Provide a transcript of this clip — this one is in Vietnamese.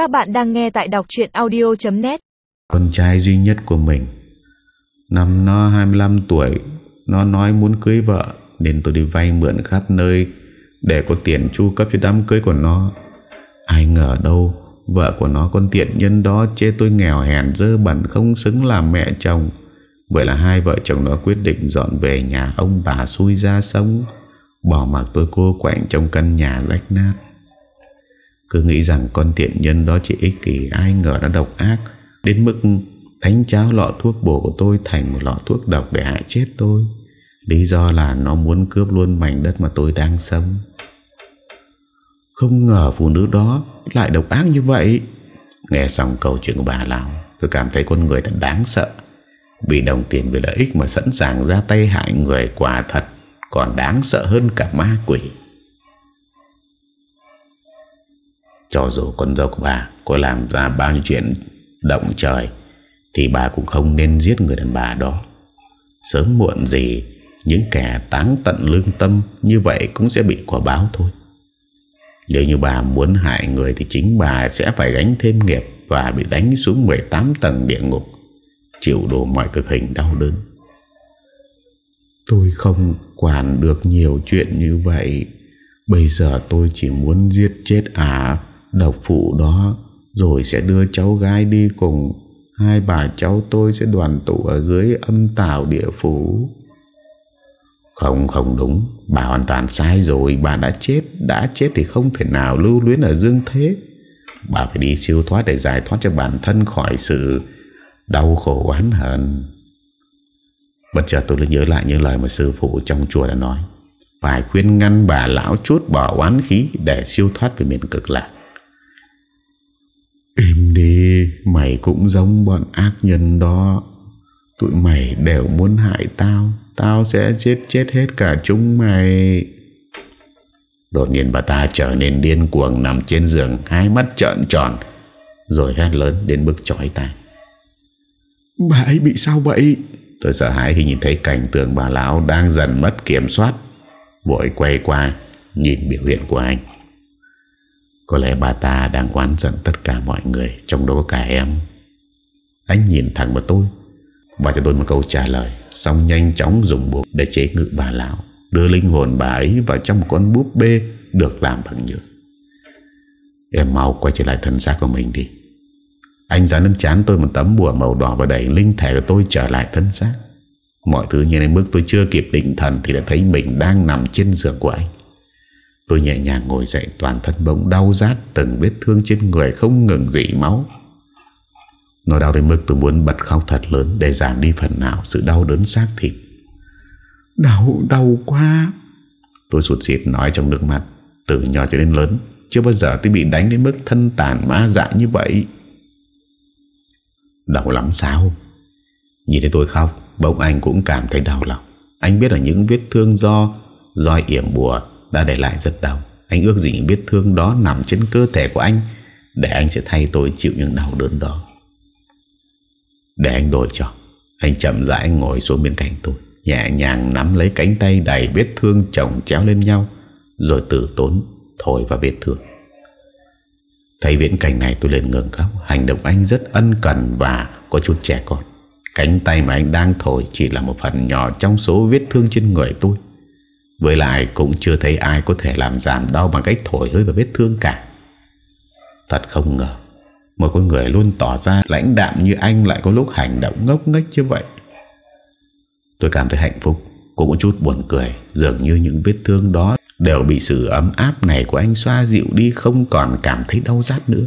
Các bạn đang nghe tại đọc chuyện audio.net Con trai duy nhất của mình. Năm nó 25 tuổi, Nó nói muốn cưới vợ, Nên tôi đi vay mượn khắp nơi Để có tiền chu cấp cho đám cưới của nó. Ai ngờ đâu, Vợ của nó con tiện nhân đó Chê tôi nghèo hèn, dơ bẩn, Không xứng làm mẹ chồng. Vậy là hai vợ chồng nó quyết định dọn về nhà ông bà xui ra sống Bỏ mặc tôi cô quạnh trong căn nhà rách nát. Cứ nghĩ rằng con tiện nhân đó chỉ ích kỷ, Ai ngờ nó độc ác. Đến mức đánh cháo lọ thuốc bổ của tôi Thành một lọ thuốc độc để hại chết tôi. Lý do là nó muốn cướp luôn mảnh đất mà tôi đang sống. Không ngờ phụ nữ đó lại độc ác như vậy. Nghe xong câu chuyện của bà Lào, Tôi cảm thấy con người thật đáng sợ. Vì đồng tiền, vì lợi ích mà sẵn sàng ra tay hại người quả thật Còn đáng sợ hơn cả ma quỷ. Cho dù con dâu của bà có làm ra bao nhiêu chuyện động trời, Thì bà cũng không nên giết người đàn bà đó. Sớm muộn gì, Những kẻ táng tận lương tâm Như vậy cũng sẽ bị quả báo thôi. Nếu như bà muốn hại người Thì chính bà sẽ phải gánh thêm nghiệp Và bị đánh xuống 18 tầng địa ngục, Chịu đủ mọi cực hình đau đớn. Tôi không quản được nhiều chuyện như vậy. Bây giờ tôi chỉ muốn giết chết à? Độc phụ đó, Rồi sẽ đưa cháu gái đi cùng Hai bà cháu tôi sẽ đoàn tụ Ở dưới âm tảo địa phủ Không không đúng Bà hoàn toàn sai rồi Bà đã chết Đã chết thì không thể nào lưu luyến ở dương thế Bà phải đi siêu thoát để giải thoát cho bản thân khỏi sự đau khổ oán hận. Bất chợt tôi lại nhớ lại những lời mà sư phụ trong chùa đã nói. Phải khuyên ngăn bà lão chút bỏ oán khí để siêu thoát về miền cực lạc. Im đi, mày cũng giống bọn ác nhân đó. Tụi mày đều muốn hại tao, tao sẽ giết chết hết cả chúng mày. Đột nhiên bà ta trở nên điên cuồng nằm trên giường, hai mắt trợn tròn, rồi hét lớn đến mức chói tai. Bà ấy bị sao vậy? Tôi sợ hãi khi nhìn thấy cảnh tượng bà lão đang dần mất kiểm soát. Vội quay qua, nhìn biểu hiện của anh. Có lẽ bà ta đang oán giận tất cả mọi người, trong đó có cả em. Anh nhìn thẳng vào tôi, và cho tôi một câu trả lời, xong nhanh chóng dùng buộc để chế ngự bà lão, đưa linh hồn bà ấy vào trong một con búp bê được làm bằng nhựa. Em mau quay trở lại thân xác của mình đi. Anh dán lên chán tôi một tấm bùa màu đỏ Và đẩy linh thể của tôi trở lại thân xác Mọi thứ như đến mức tôi chưa kịp định thần Thì đã thấy mình đang nằm trên giường của anh Tôi nhẹ nhàng ngồi dậy Toàn thân bỗng đau rát Từng vết thương trên người không ngừng dỉ máu. Nó đau đến mức tôi muốn bật khóc thật lớn Để giảm đi phần nào sự đau đớn xác thịt. Đau, đau quá. Tôi sụt xịt nói trong nước mắt Từ nhỏ cho đến lớn Chưa bao giờ tôi bị đánh đến mức thân tàn ma dạ như vậy. Đau lắm sao? Nhìn thấy tôi khóc Bỗng anh cũng cảm thấy đau lòng. Anh biết là những vết thương do Do yểm bùa đã để lại rất đau. Anh ước gì những vết thương đó nằm trên cơ thể của anh, Để anh sẽ thay tôi chịu những đau đớn đó. Để anh đổi cho. Anh chậm rãi ngồi xuống bên cạnh tôi, Nhẹ nhàng nắm lấy cánh tay đầy vết thương chồng chéo lên nhau, Rồi tử tốn thổi vào vết thương. Thấy viễn cảnh này tôi lên ngừng khóc Hành động anh rất ân cần và có chút trẻ con. Cánh tay mà anh đang thổi chỉ là một phần nhỏ trong số vết thương trên người tôi. Với lại cũng chưa thấy ai có thể làm giảm đau bằng cách thổi hơi vào vết thương cả. Thật không ngờ, Một con người luôn tỏ ra lãnh đạm như anh lại có lúc hành động ngốc nghếch như vậy. Tôi cảm thấy hạnh phúc, Cũng một chút buồn cười, Dường như những vết thương đó Đều bị sự ấm áp này của anh xoa dịu đi Không còn cảm thấy đau rát nữa.